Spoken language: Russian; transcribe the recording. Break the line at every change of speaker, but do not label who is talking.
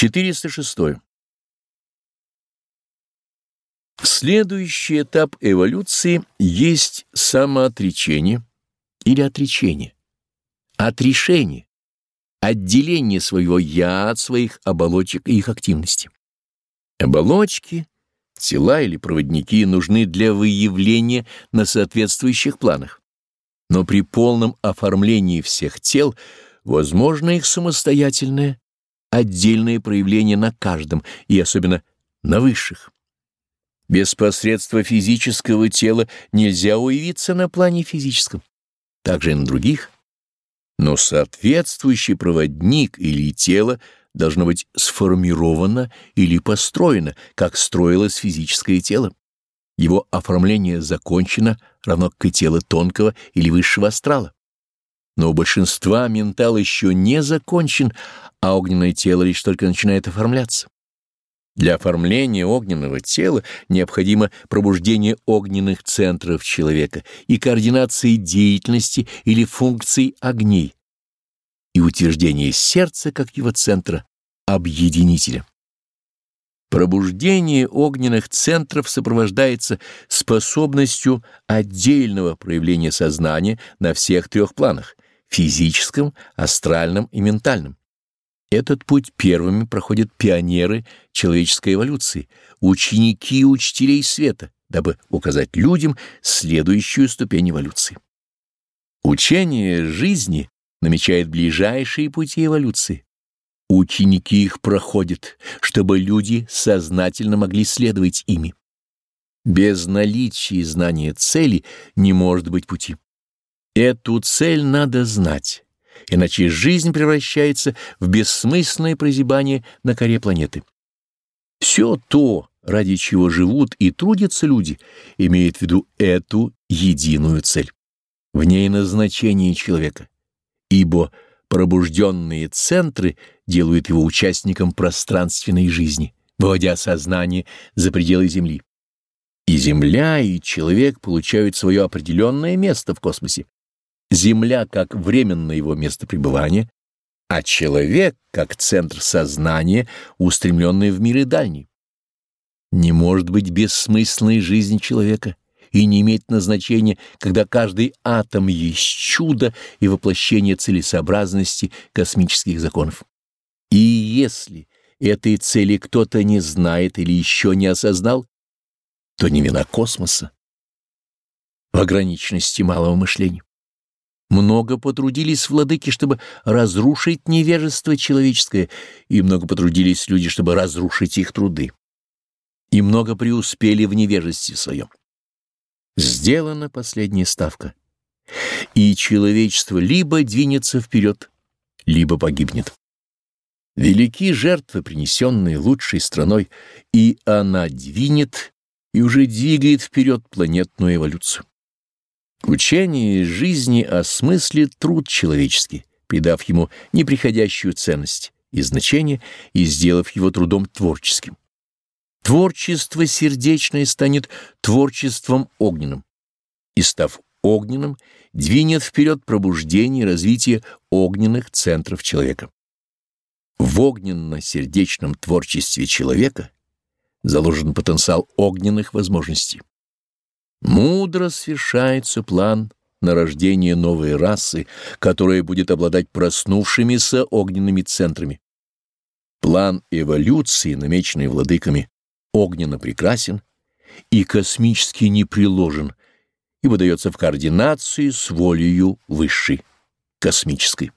406. Следующий этап эволюции есть самоотречение или отречение. Отрешение, отделение своего «я» от своих оболочек и их активности. Оболочки, тела или проводники нужны для выявления на соответствующих планах. Но при полном оформлении всех тел возможно их самостоятельное, отдельное проявление на каждом и особенно на высших. Без посредства физического тела нельзя уявиться на плане физическом, также и на других. Но соответствующий проводник или тело должно быть сформировано или построено, как строилось физическое тело. Его оформление закончено, равно как и тело тонкого или высшего астрала. Но у большинства ментал еще не закончен, а огненное тело лишь только начинает оформляться. Для оформления огненного тела необходимо пробуждение огненных центров человека и координации деятельности или функций огней и утверждение сердца как его центра, объединителя. Пробуждение огненных центров сопровождается способностью отдельного проявления сознания на всех трех планах — физическом, астральном и ментальном. Этот путь первыми проходят пионеры человеческой эволюции, ученики и учителей света, дабы указать людям следующую ступень эволюции. Учение жизни намечает ближайшие пути эволюции. Ученики их проходят, чтобы люди сознательно могли следовать ими. Без наличия знания цели не может быть пути. Эту цель надо знать иначе жизнь превращается в бессмысленное прозябание на коре планеты. Все то, ради чего живут и трудятся люди, имеет в виду эту единую цель. В ней назначение человека, ибо пробужденные центры делают его участником пространственной жизни, выводя сознание за пределы Земли. И Земля, и человек получают свое определенное место в космосе, Земля как временное его место пребывания, а человек как центр сознания, устремленный в миры дальний. Не может быть бессмысленной жизнь человека и не иметь назначения, когда каждый атом есть чудо и воплощение целесообразности космических законов. И если этой цели кто-то не знает или еще не осознал, то не вина космоса в ограниченности малого мышления. Много потрудились владыки, чтобы разрушить невежество человеческое, и много потрудились люди, чтобы разрушить их труды. И много преуспели в невежестве своем. Сделана последняя ставка. И человечество либо двинется вперед, либо погибнет. Велики жертвы, принесенные лучшей страной, и она двинет и уже двигает вперед планетную эволюцию. Учение жизни осмыслит труд человеческий, придав ему неприходящую ценность и значение и сделав его трудом творческим. Творчество сердечное станет творчеством огненным, и, став огненным, двинет вперед пробуждение и развитие огненных центров человека. В огненно-сердечном творчестве человека заложен потенциал огненных возможностей. Мудро свершается план на рождение новой расы, которая будет обладать проснувшимися огненными центрами. План эволюции, намеченный владыками, огненно прекрасен и космически не приложен, ибо дается в координации с волею высшей, космической.